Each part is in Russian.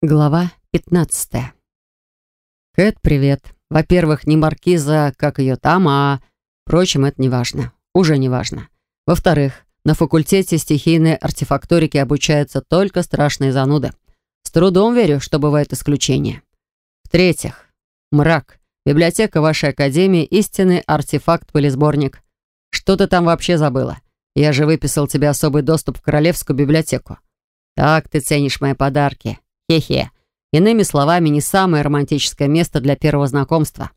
Глава 15. Кэт, привет. Во-первых, не маркиза, как ее там, а... Впрочем, это не важно. Уже не важно. Во-вторых, на факультете стихийной артефакторики обучаются только страшные зануды. С трудом верю, что бывает исключение. В-третьих, мрак. Библиотека вашей академии — истинный артефакт-полисборник. Что ты там вообще забыла? Я же выписал тебе особый доступ в Королевскую библиотеку. Так ты ценишь мои подарки. Хе-хе. Иными словами, не самое романтическое место для первого знакомства.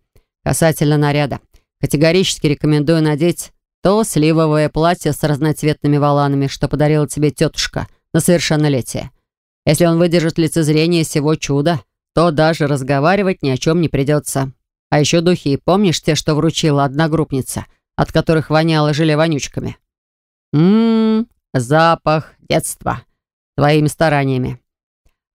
Касательно наряда. Категорически рекомендую надеть то сливовое платье с разноцветными воланами, что подарила тебе тетушка на совершеннолетие. Если он выдержит лицезрение всего чуда, то даже разговаривать ни о чем не придется. А еще духи, помнишь те, что вручила одногруппница, от которых воняло желе вонючками? Ммм, запах детства. Твоими стараниями.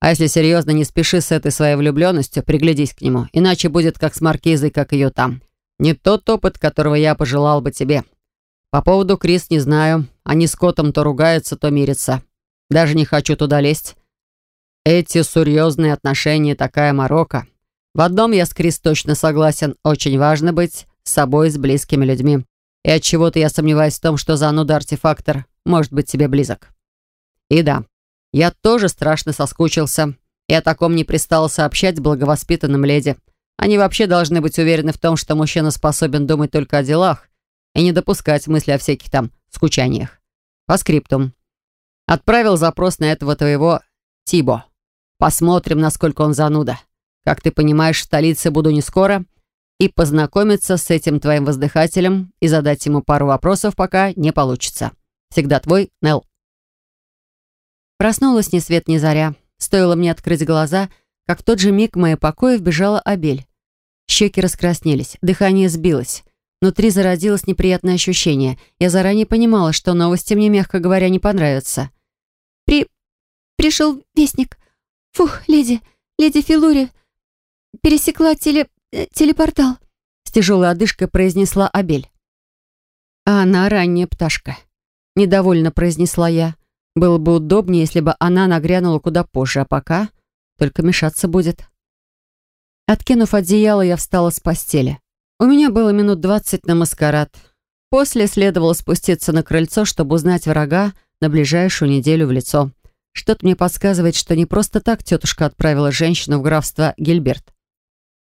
А если серьезно, не спеши с этой своей влюбленностью, приглядись к нему, иначе будет как с Маркизой, как ее там. Не тот опыт, которого я пожелал бы тебе. По поводу Крис не знаю. Они с Котом то ругаются, то мирятся. Даже не хочу туда лезть. Эти серьезные отношения такая морока. В одном я с Крис точно согласен. Очень важно быть собой, с близкими людьми. И от чего то я сомневаюсь в том, что зануда-артефактор может быть тебе близок. И да, я тоже страшно соскучился. И о таком не пристало сообщать благовоспитанным леди. Они вообще должны быть уверены в том, что мужчина способен думать только о делах и не допускать мысли о всяких там скучаниях. По скриптум. Отправил запрос на этого твоего Тибо. Посмотрим, насколько он зануда. Как ты понимаешь, в столице буду не скоро. И познакомиться с этим твоим воздыхателем и задать ему пару вопросов пока не получится. Всегда твой Нелл. Проснулась ни свет ни заря. Стоило мне открыть глаза, как в тот же миг в мои покои вбежала Абель. Щеки раскраснелись, дыхание сбилось. Внутри зародилось неприятное ощущение. Я заранее понимала, что новости мне, мягко говоря, не понравятся. «При... пришел вестник. Фух, леди, леди Филури пересекла теле... Э, телепортал», с тяжелой одышкой произнесла Абель. «А она ранняя пташка», — недовольно произнесла я. Было бы удобнее, если бы она нагрянула куда позже, а пока только мешаться будет. Откинув одеяло, я встала с постели. У меня было минут двадцать на маскарад. После следовало спуститься на крыльцо, чтобы узнать врага на ближайшую неделю в лицо. Что-то мне подсказывает, что не просто так тетушка отправила женщину в графство Гильберт.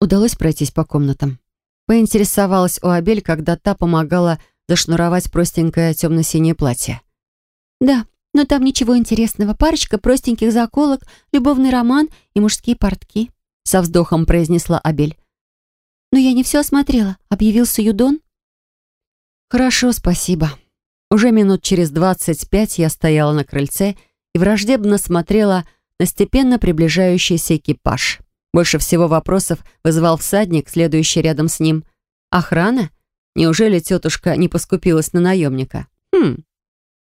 Удалось пройтись по комнатам. Поинтересовалась у Абель, когда та помогала зашнуровать простенькое темно-синее платье. «Да», но там ничего интересного. Парочка простеньких заколок, любовный роман и мужские портки», — со вздохом произнесла Абель. «Но я не все осмотрела. Объявился Юдон?» «Хорошо, спасибо». Уже минут через двадцать пять я стояла на крыльце и враждебно смотрела на степенно приближающийся экипаж. Больше всего вопросов вызывал всадник, следующий рядом с ним. «Охрана? Неужели тетушка не поскупилась на наемника?» «Хм,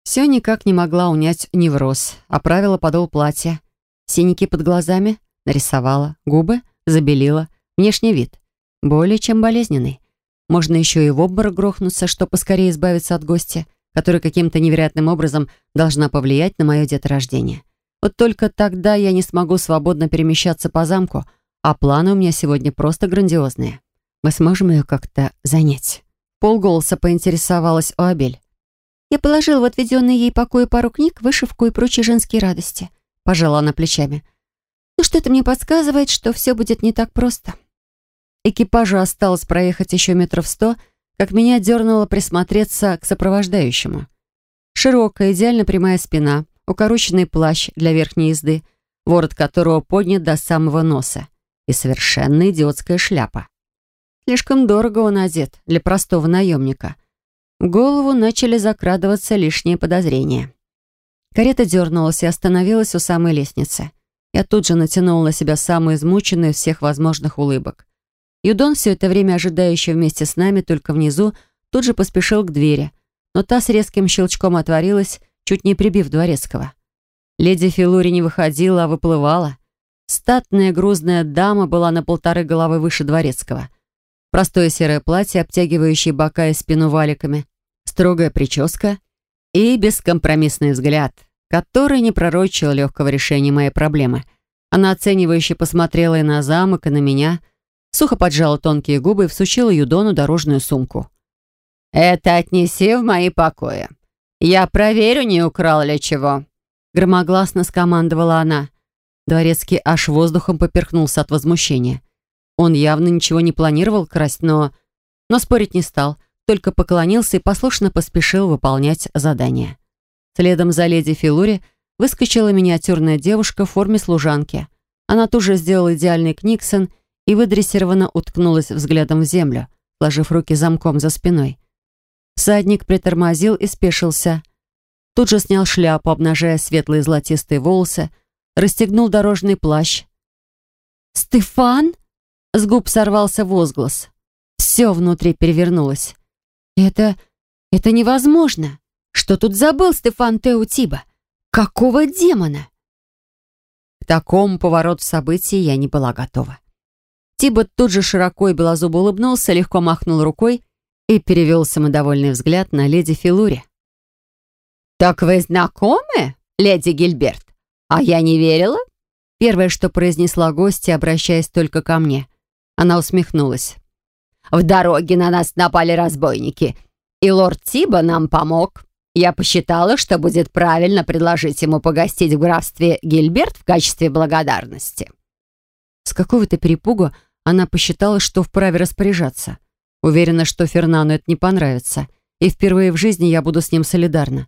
все никак не могла унять невроз. Оправила подол платья. Синяки под глазами нарисовала. Губы забелила. Внешний вид. Более чем болезненный. Можно еще и в обморок грохнуться, чтобы поскорее избавиться от гостя, который каким-то невероятным образом должна повлиять на мое деторождение. Вот только тогда я не смогу свободно перемещаться по замку, а планы у меня сегодня просто грандиозные. Мы сможем ее как-то занять. Полголоса поинтересовалась у Абель. Я положила в отведенные ей покои пару книг, вышивку и прочие женские радости. Пожала она плечами. Ну что-то мне подсказывает, что все будет не так просто. Экипажу осталось проехать еще метров сто, как меня дернуло присмотреться к сопровождающему. Широкая, идеально прямая спина, укороченный плащ для верхней езды, ворот которого поднят до самого носа, и совершенно идиотская шляпа. Слишком дорого он одет для простого наемника — голову начали закрадываться лишние подозрения. Карета дернулась и остановилась у самой лестницы. Я тут же натянула на себя самую измученную из всех возможных улыбок. Юдон, все это время ожидающий вместе с нами только внизу, тут же поспешил к двери, но та с резким щелчком отворилась, чуть не прибив дворецкого. Леди Филури не выходила, а выплывала. Статная грузная дама была на полторы головы выше дворецкого. Простое серое платье, обтягивающее бока и спину валиками, строгая прическа и бескомпромиссный взгляд, который не пророчил легкого решения моей проблемы. Она оценивающе посмотрела и на замок, и на меня, сухо поджала тонкие губы и всучила Юдону дорожную сумку. «Это отнеси в мои покои. Я проверю, не украл ли чего», — громогласно скомандовала она. Дворецкий аж воздухом поперхнулся от возмущения. Он явно ничего не планировал красть, но... Но спорить не стал, только поклонился и послушно поспешил выполнять задание. Следом за леди Филури выскочила миниатюрная девушка в форме служанки. Она тут же сделала идеальный книксон и выдрессированно уткнулась взглядом в землю, сложив руки замком за спиной. Всадник притормозил и спешился. Тут же снял шляпу, обнажая светлые золотистые волосы, расстегнул дорожный плащ. «Стефан?» С губ сорвался возглас. Все внутри перевернулось. «Это... это невозможно! Что тут забыл Стефан Теутиба? Какого демона?» К такому повороту событий я не была готова. Тибот тут же широко и белозубо улыбнулся, легко махнул рукой и перевел самодовольный взгляд на леди Филури. «Так вы знакомы, леди Гильберт? А я не верила?» Первое, что произнесла гостья, обращаясь только ко мне. Она усмехнулась. «В дороге на нас напали разбойники, и лорд Тиба нам помог. Я посчитала, что будет правильно предложить ему погостить в графстве Гильберт в качестве благодарности». С какого-то перепугу она посчитала, что вправе распоряжаться. Уверена, что Фернану это не понравится, и впервые в жизни я буду с ним солидарна.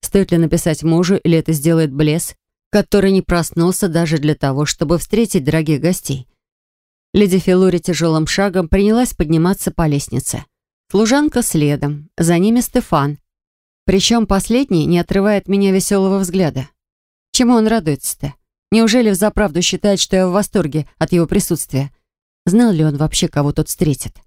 Стоит ли написать мужу, или это сделает Блесс, который не проснулся даже для того, чтобы встретить дорогих гостей? Леди Филури тяжелым шагом принялась подниматься по лестнице. Служанка следом, за ними Стефан. Причем последний не отрывает меня веселого взгляда. Чему он радуется-то? Неужели взаправду считает, что я в восторге от его присутствия? Знал ли он вообще, кого тот встретит?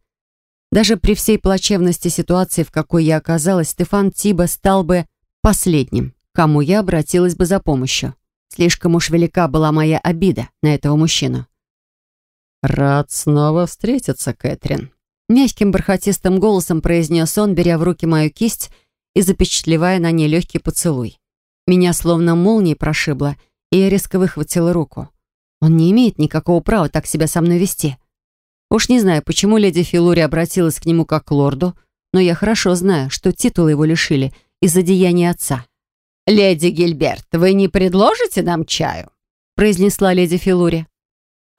Даже при всей плачевности ситуации, в какой я оказалась, Стефан Тиба стал бы последним, кому я обратилась бы за помощью. Слишком уж велика была моя обида на этого мужчину. «Рад снова встретиться, Кэтрин», — мягким бархатистым голосом произнес он, беря в руки мою кисть и запечатлевая на ней легкий поцелуй. Меня словно молнией прошибло, и я резко выхватила руку. Он не имеет никакого права так себя со мной вести. Уж не знаю, почему леди Филури обратилась к нему как к лорду, но я хорошо знаю, что титулы его лишили из-за деяния отца. «Леди Гильберт, вы не предложите нам чаю?» произнесла леди Филури.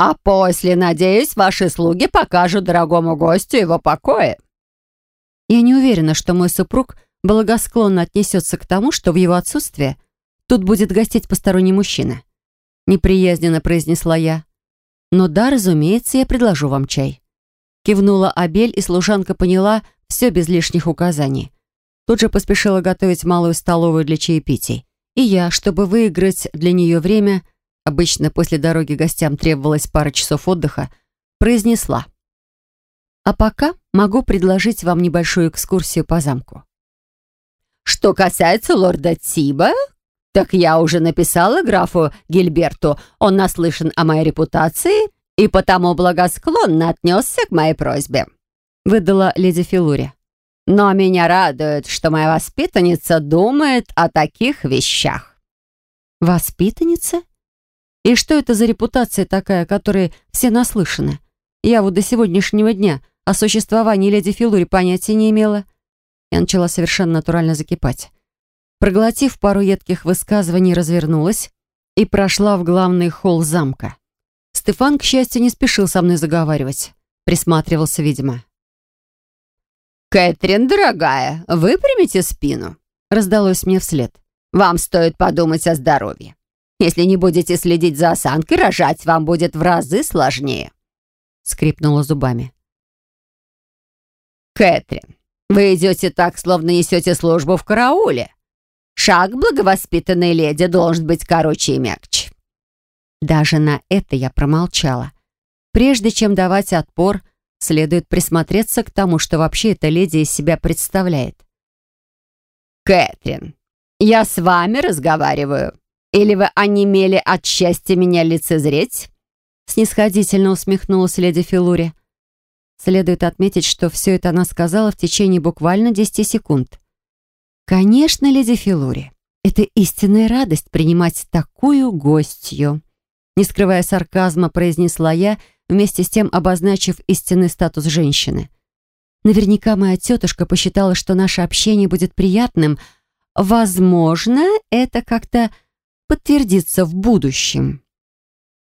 А после, надеюсь, ваши слуги покажут дорогому гостю его покои». Я не уверена, что мой супруг благосклонно отнесется к тому, что в его отсутствие тут будет гостить посторонний мужчина. Неприязненно произнесла я. «Но да, разумеется, я предложу вам чай». Кивнула Абель, и служанка поняла все без лишних указаний. Тут же поспешила готовить малую столовую для чаепитий. И я, чтобы выиграть для нее время, обычно после дороги гостям требовалось пара часов отдыха, произнесла. «А пока могу предложить вам небольшую экскурсию по замку». «Что касается лорда Тиба, так я уже написала графу Гильберту. Он наслышан о моей репутации и потому благосклонно отнесся к моей просьбе», выдала леди Филури. «Но меня радует, что моя воспитанница думает о таких вещах». «Воспитанница?» И что это за репутация такая, которой все наслышаны? Я вот до сегодняшнего дня о существовании леди Филури понятия не имела. Я начала совершенно натурально закипать. Проглотив пару едких высказываний, развернулась и прошла в главный холл замка. Стефан, к счастью, не спешил со мной заговаривать. Присматривался, видимо. «Кэтрин, дорогая, выпрямите спину», — раздалось мне вслед. «Вам стоит подумать о здоровье. Если не будете следить за осанкой, рожать вам будет в разы сложнее», — скрипнула зубами. «Кэтрин, вы идете так, словно несете службу в карауле. Шаг благовоспитанной леди должен быть короче и мягче». Даже на это я промолчала. Прежде чем давать отпор, следует присмотреться к тому, что вообще эта леди из себя представляет. «Кэтрин, я с вами разговариваю», или вы онемели от счастья меня лицезреть?» Снисходительно усмехнулась леди Филури. Следует отметить, что все это она сказала в течение буквально 10 секунд. «Конечно, леди Филури, это истинная радость принимать такую гостью». Не скрывая сарказма, произнесла я, вместе с тем обозначив истинный статус женщины. Наверняка моя тетушка посчитала, что наше общение будет приятным. Возможно, это как-то подтвердится в будущем.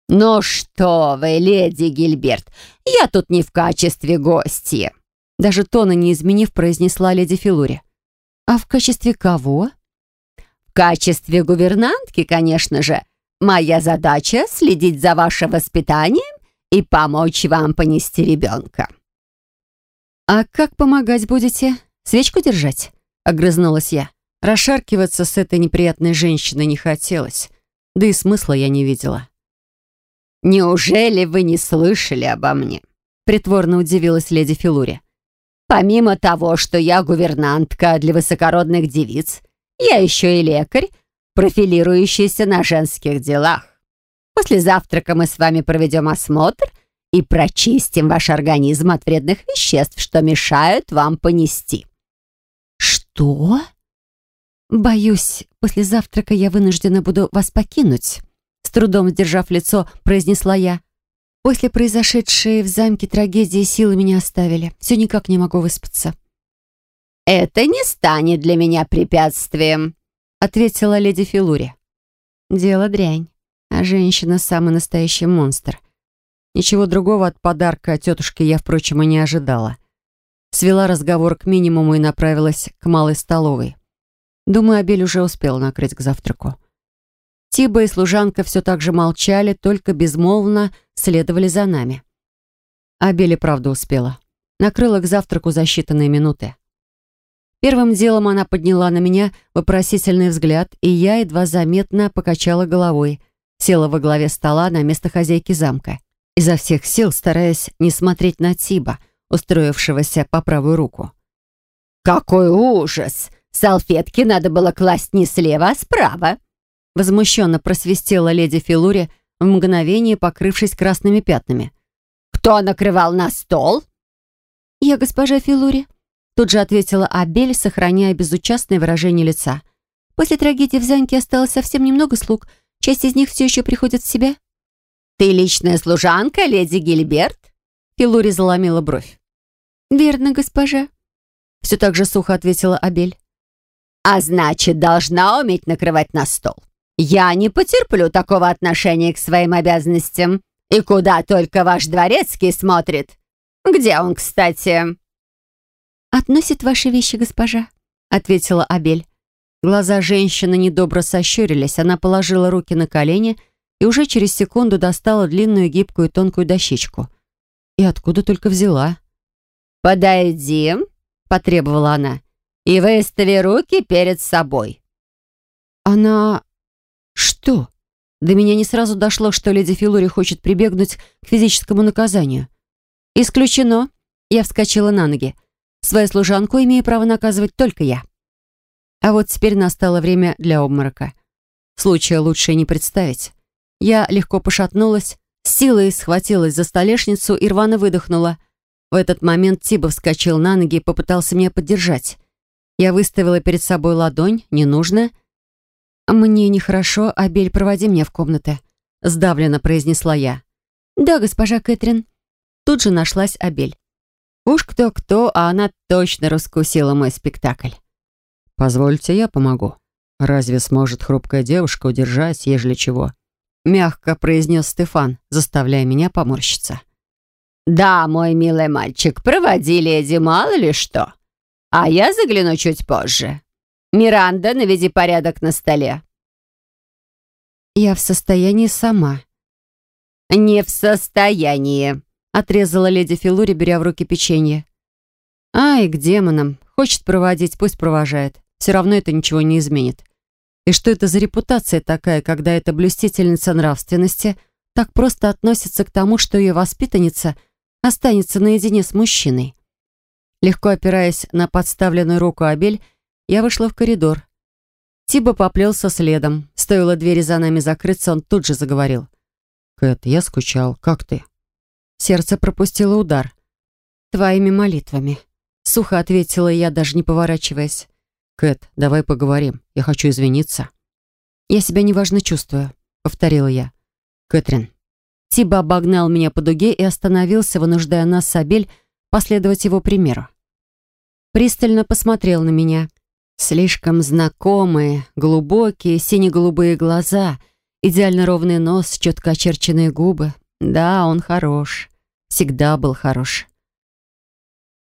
«Ну что вы, леди Гильберт, я тут не в качестве гости!» Даже тона не изменив, произнесла леди Филури. «А в качестве кого?» «В качестве гувернантки, конечно же. Моя задача — следить за вашим воспитанием и помочь вам понести ребенка». «А как помогать будете? Свечку держать?» — огрызнулась я. Расшаркиваться с этой неприятной женщиной не хотелось, да и смысла я не видела. «Неужели вы не слышали обо мне?» — притворно удивилась леди Филури. «Помимо того, что я гувернантка для высокородных девиц, я еще и лекарь, профилирующийся на женских делах. После завтрака мы с вами проведем осмотр и прочистим ваш организм от вредных веществ, что мешают вам понести». «Что?» «Боюсь, после завтрака я вынуждена буду вас покинуть», с трудом сдержав лицо, произнесла я. После произошедшей в замке трагедии силы меня оставили. Все никак не могу выспаться. «Это не станет для меня препятствием», — ответила леди Филури. «Дело дрянь, а женщина — самый настоящий монстр. Ничего другого от подарка от тетушки я, впрочем, и не ожидала. Свела разговор к минимуму и направилась к малой столовой. Думаю, Абель уже успел накрыть к завтраку. Тиба и служанка все так же молчали, только безмолвно следовали за нами. Абель и правда успела. Накрыла к завтраку за считанные минуты. Первым делом она подняла на меня вопросительный взгляд, и я едва заметно покачала головой, села во главе стола на место хозяйки замка, изо всех сил стараясь не смотреть на Тиба, устроившегося по правую руку. «Какой ужас! Салфетки надо было класть не слева, а справа!» Возмущенно просвистела леди Филури, в мгновение покрывшись красными пятнами. «Кто накрывал на стол?» «Я госпожа Филури», тут же ответила Абель, сохраняя безучастное выражение лица. «После трагедии в замке осталось совсем немного слуг. Часть из них все еще приходит в себя». «Ты личная служанка, леди Гильберт?» Филури заломила бровь. «Верно, госпожа», — все так же сухо ответила Абель. «А значит, должна уметь накрывать на стол. Я не потерплю такого отношения к своим обязанностям. И куда только ваш дворецкий смотрит. Где он, кстати?» «Относит ваши вещи, госпожа», — ответила Абель. Глаза женщины недобро сощурились. Она положила руки на колени и уже через секунду достала длинную гибкую тонкую дощечку. И откуда только взяла? «Подойди», — потребовала она, — «и выстави руки перед собой». Она что? До меня не сразу дошло, что леди Филури хочет прибегнуть к физическому наказанию. Исключено. Я вскочила на ноги. Свою служанку имею право наказывать только я. А вот теперь настало время для обморока. Случая лучше не представить. Я легко пошатнулась, силой схватилась за столешницу и рвано выдохнула. В этот момент Тиба вскочил на ноги и попытался меня поддержать. Я выставила перед собой ладонь, не нужно — «Мне нехорошо, Абель, проводи меня в комнаты», — сдавленно произнесла я. «Да, госпожа Кэтрин». Тут же нашлась Абель. Уж кто-кто, а она точно раскусила мой спектакль. «Позвольте, я помогу. Разве сможет хрупкая девушка удержать, ежели чего?» Мягко произнес Стефан, заставляя меня поморщиться. «Да, мой милый мальчик, проводи леди, мало ли что. А я загляну чуть позже. «Миранда, наведи порядок на столе». «Я в состоянии сама». «Не в состоянии», — отрезала леди Филури, беря в руки печенье. «Ай, к демонам. Хочет проводить, пусть провожает. Все равно это ничего не изменит. И что это за репутация такая, когда эта блюстительница нравственности так просто относится к тому, что ее воспитанница останется наедине с мужчиной?» Легко опираясь на подставленную руку Абель, я вышла в коридор. Тиба поплелся следом. Стоило двери за нами закрыться, он тут же заговорил. «Кэт, я скучал. Как ты?» Сердце пропустило удар. «Твоими молитвами», — сухо ответила я, даже не поворачиваясь. «Кэт, давай поговорим. Я хочу извиниться». «Я себя неважно чувствую», — повторила я. Кэтрин. Тиба обогнал меня по дуге и остановился, вынуждая нас с Абель последовать его примеру. Пристально посмотрел на меня. Слишком знакомые, глубокие, сине-голубые глаза, идеально ровный нос, четко очерченные губы. Да, он хорош. Всегда был хорош.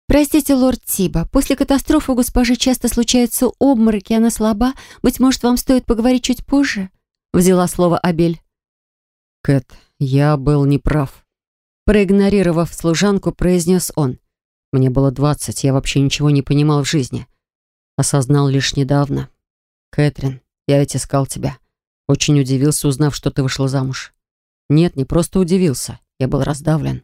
«Простите, лорд Тиба, после катастрофы у госпожи часто случаются обмороки, она слаба. Быть может, вам стоит поговорить чуть позже?» Взяла слово Абель. «Кэт, я был неправ». Проигнорировав служанку, произнес он. «Мне было двадцать, я вообще ничего не понимал в жизни. Осознал лишь недавно. Кэтрин, я ведь искал тебя. Очень удивился, узнав, что ты вышла замуж. Нет, не просто удивился, я был раздавлен.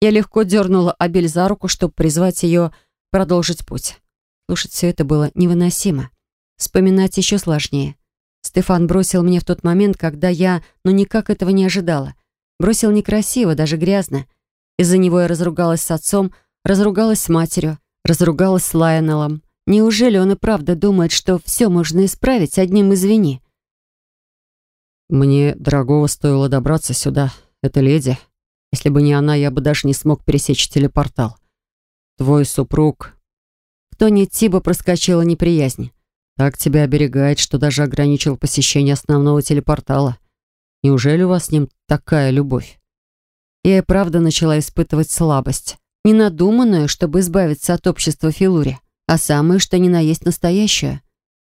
Я легко дернула Абель за руку, чтобы призвать ее продолжить путь. Слушать все это было невыносимо. Вспоминать еще сложнее. Стефан бросил мне в тот момент, когда я, ну никак этого не ожидала. Бросил некрасиво, даже грязно. Из-за него я разругалась с отцом, разругалась с матерью, разругалась с Лайонеллом. Неужели он и правда думает, что все можно исправить одним «извини»? Мне дорогого стоило добраться сюда. Это леди, если бы не она, я бы даже не смог пересечь телепортал. Твой супруг...» В тоне Тиба проскочила неприязнь. «Так тебя оберегает, что даже ограничил посещение основного телепортала. Неужели у вас с ним такая любовь?» Я и правда начала испытывать слабость. Не надуманную, чтобы избавиться от общества Филури, а самое, что ни на есть настоящую.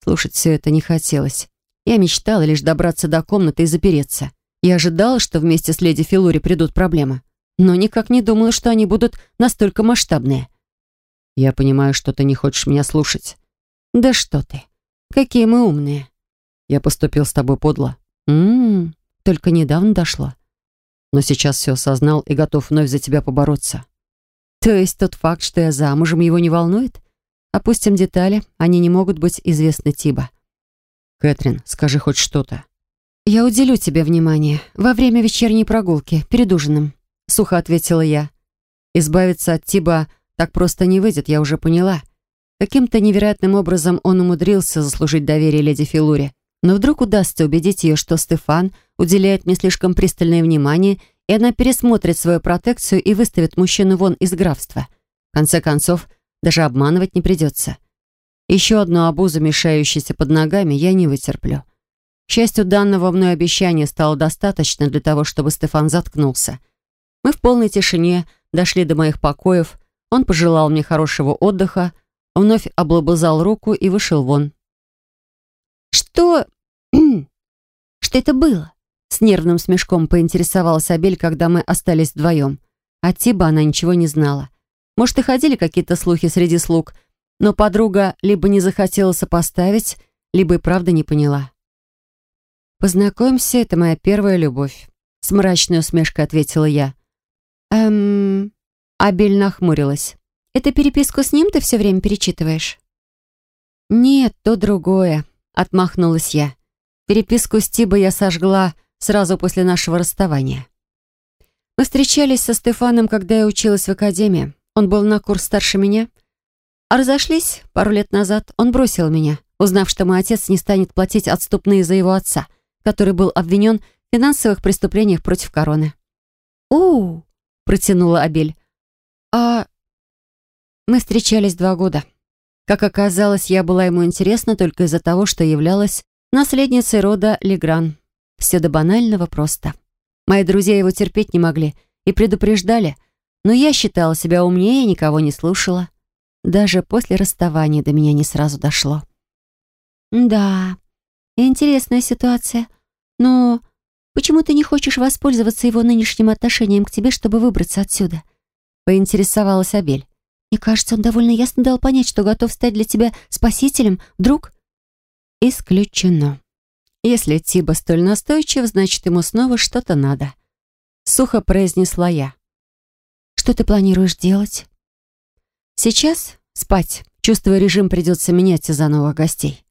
Слушать все это не хотелось. Я мечтала лишь добраться до комнаты и запереться. Я ожидала, что вместе с леди Филури придут проблемы, но никак не думала, что они будут настолько масштабные. «Я понимаю, что ты не хочешь меня слушать». «Да что ты! Какие мы умные!» «Я поступил с тобой подло». «М-м, только недавно дошло». «Но сейчас все осознал и готов вновь за тебя побороться». «То есть тот факт, что я замужем, его не волнует? Опустим детали, они не могут быть известны Тиба». «Кэтрин, скажи хоть что-то». «Я уделю тебе внимание во время вечерней прогулки, перед ужином», — сухо ответила я. Избавиться от Тиба так просто не выйдет, я уже поняла. Каким-то невероятным образом он умудрился заслужить доверие леди Филури. Но вдруг удастся убедить ее, что Стефан уделяет мне слишком пристальное внимание, и она пересмотрит свою протекцию и выставит мужчину вон из графства. В конце концов, даже обманывать не придется. Еще одну обузу, мешающуюся под ногами, я не вытерплю. К счастью, данного мной обещания стало достаточно для того, чтобы Стефан заткнулся. Мы в полной тишине дошли до моих покоев, он пожелал мне хорошего отдыха, вновь облобызал руку и вышел вон. «Что... что это было?» С нервным смешком поинтересовалась Абель, когда мы остались вдвоем. О Тиба она ничего не знала. Может, и ходили какие-то слухи среди слуг, но подруга либо не захотела сопоставить, либо и правда не поняла. «Познакомься, это моя первая любовь», — с мрачной усмешкой ответила я. «Эм...» Абель нахмурилась. «Это переписку с ним ты все время перечитываешь?» «Нет, то другое», — отмахнулась я. Переписку с Тибо я сожгла сразу после нашего расставания. Мы встречались со Стефаном, когда я училась в академии. Он был на курс старше меня. А разошлись пару лет назад. Он бросил меня, узнав, что мой отец не станет платить отступные за его отца который был обвинен в финансовых преступлениях против короны. «О!» — протянула Абель. «А...» Мы встречались два года. Как оказалось, я была ему интересна только из-за того, что являлась наследницей рода Легран. Все до банального просто. Мои друзья его терпеть не могли и предупреждали, но я считала себя умнее и никого не слушала. Даже после расставания до меня не сразу дошло. «Да, интересная ситуация. Но почему ты не хочешь воспользоваться его нынешним отношением к тебе, чтобы выбраться отсюда?» Поинтересовалась Абель. «Мне кажется, он довольно ясно дал понять, что готов стать для тебя спасителем. Вдруг?» «Исключено. Если Тиба столь настойчив, значит, ему снова что-то надо». Сухо произнесла я. «Что ты планируешь делать?» «Сейчас спать. Чувствую, режим придется менять из-за новых гостей».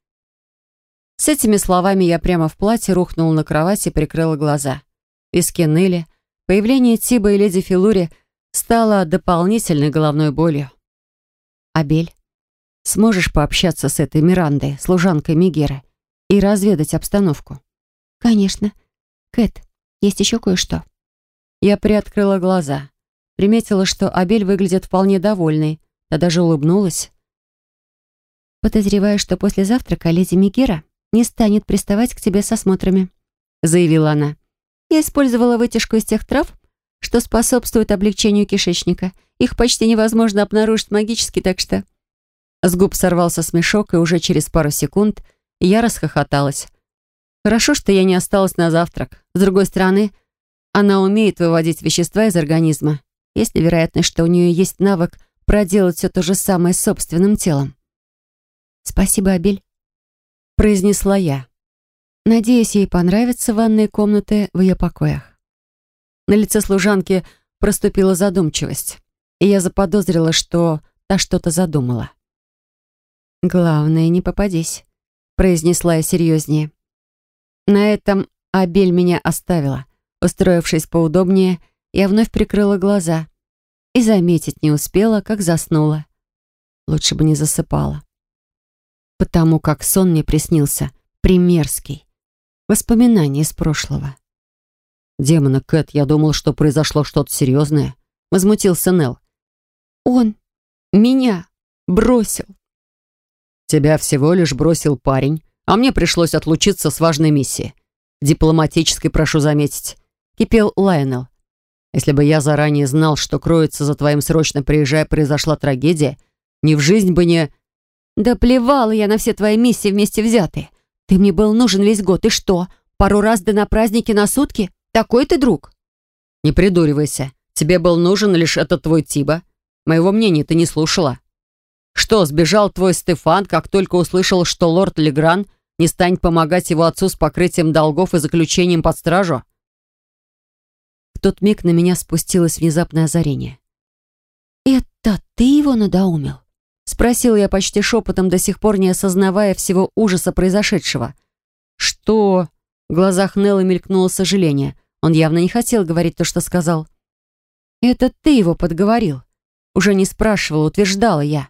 С этими словами я прямо в платье рухнула на кровать и прикрыла глаза. Виски ныли. Появление Тиба и леди Филури стало дополнительной головной болью. «Абель, сможешь пообщаться с этой Мирандой, служанкой Мигеры, и разведать обстановку?» «Конечно. Кэт, есть еще кое-что». Я приоткрыла глаза. Приметила, что Абель выглядит вполне довольной. Я даже улыбнулась. «Подозреваю, что после завтрака леди Мигера не станет приставать к тебе со смотрами», заявила она. «Я использовала вытяжку из тех трав, что способствует облегчению кишечника. Их почти невозможно обнаружить магически, так что...» С губ сорвался смешок, и уже через пару секунд я расхохоталась. Хорошо, что я не осталась на завтрак. С другой стороны, она умеет выводить вещества из организма. Есть ли вероятность, что у нее есть навык проделать все то же самое с собственным телом? «Спасибо, Абель», — произнесла я. Надеюсь, ей понравятся ванные комнаты в ее покоях. На лице служанки проступила задумчивость, и я заподозрила, что та что-то задумала. «Главное, не попадись», — произнесла я серьезнее. На этом Абель меня оставила. Устроившись поудобнее, я вновь прикрыла глаза и заметить не успела, как заснула. Лучше бы не засыпала. Потому как сон мне приснился примерский. Воспоминания из прошлого. «Демона, Кэт, я думал, что произошло что-то серьезное», — возмутился Нелл. «Он меня бросил». «Тебя всего лишь бросил парень, а мне пришлось отлучиться с важной миссией. Дипломатической, прошу заметить», — кипел Лайонел. «Если бы я заранее знал, что кроется за твоим срочно приезжая произошла трагедия, ни в жизнь бы не...» «Да плевала я на все твои миссии вместе взятые. Ты мне был нужен весь год, и что, пару раз да на праздники на сутки?» Такой ты друг?» «Не придуривайся. Тебе был нужен лишь этот твой Тиба. Моего мнения ты не слушала. Что, сбежал твой Стефан, как только услышал, что лорд Легран не станет помогать его отцу с покрытием долгов и заключением под стражу?» В тот миг на меня спустилось внезапное озарение. «Это ты его надоумил?» Спросила я почти шепотом, до сих пор не осознавая всего ужаса произошедшего. «Что?» В глазах Неллы мелькнуло сожаление. Он явно не хотел говорить то, что сказал. «Это ты его подговорил?» Уже не спрашивала, утверждала я.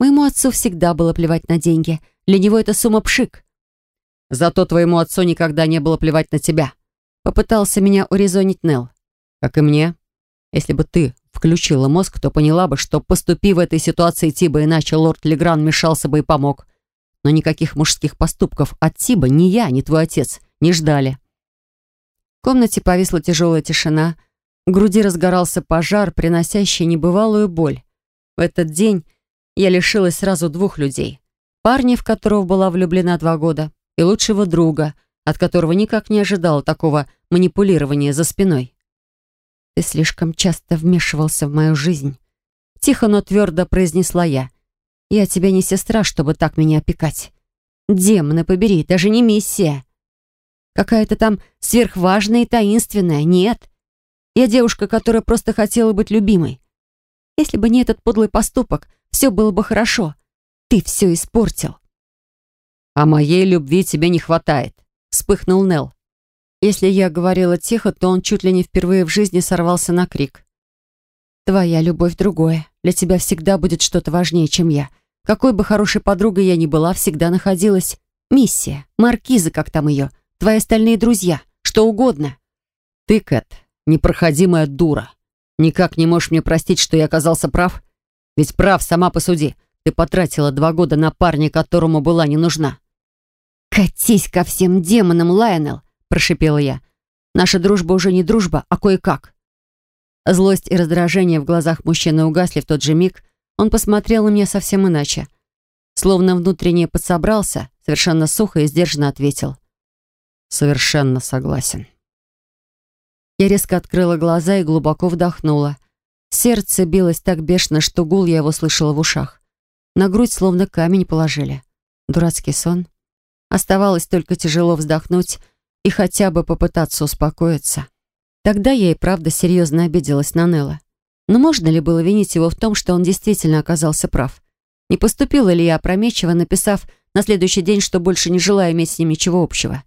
Моему отцу всегда было плевать на деньги. Для него это сумма пшик. «Зато твоему отцу никогда не было плевать на тебя», попытался меня урезонить Нелл. «Как и мне. Если бы ты включила мозг, то поняла бы, что, поступив в этой ситуации Тиба, иначе лорд Легран мешался бы и помог. Но никаких мужских поступков от Тиба ни я, ни твой отец не ждали. В комнате повисла тяжелая тишина. В груди разгорался пожар, приносящий небывалую боль. В этот день я лишилась сразу двух людей. Парня, в которого была влюблена два года, и лучшего друга, от которого никак не ожидала такого манипулирования за спиной. «Ты слишком часто вмешивался в мою жизнь», — тихо, но твердо произнесла я. «Я тебе не сестра, чтобы так меня опекать. Демоны побери, даже не миссия. Какая-то там сверхважная и таинственная. Нет. Я девушка, которая просто хотела быть любимой. Если бы не этот подлый поступок, все было бы хорошо. Ты все испортил. «А моей любви тебе не хватает», — вспыхнул Нел. Если я говорила тихо, то он чуть ли не впервые в жизни сорвался на крик. «Твоя любовь другое. Для тебя всегда будет что-то важнее, чем я. Какой бы хорошей подругой я ни была, всегда находилась миссия, маркиза, как там ее, твои остальные друзья, что угодно. Ты, Кэт, непроходимая дура. Никак не можешь мне простить, что я оказался прав? Ведь прав сама посуди. Ты потратила два года на парня, которому была не нужна. «Катись ко всем демонам, Лайонел!» – прошипела я. «Наша дружба уже не дружба, а кое-как». Злость и раздражение в глазах мужчины угасли в тот же миг. Он посмотрел на меня совсем иначе. Словно внутренне подсобрался, совершенно сухо и сдержанно ответил. Совершенно согласен. Я резко открыла глаза и глубоко вдохнула. Сердце билось так бешено, что гул я его слышала в ушах. На грудь словно камень положили. Дурацкий сон. Оставалось только тяжело вздохнуть и хотя бы попытаться успокоиться. Тогда я и правда серьезно обиделась на Нелла. Но можно ли было винить его в том, что он действительно оказался прав? Не поступила ли я опрометчиво, написав на следующий день, что больше не желаю иметь с ним ничего общего?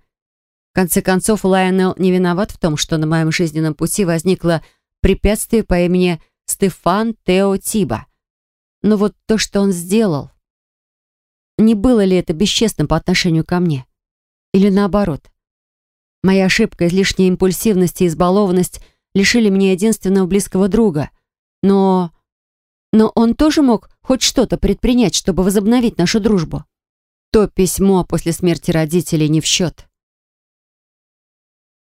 В конце концов, Лайонел не виноват в том, что на моем жизненном пути возникло препятствие по имени Стефан Тео Тиба. Но вот то, что он сделал, не было ли это бесчестным по отношению ко мне? Или наоборот? Моя ошибка, излишняя импульсивность и избалованность лишили меня единственного близкого друга. Но... Но он тоже мог хоть что-то предпринять, чтобы возобновить нашу дружбу. То письмо после смерти родителей не в счет.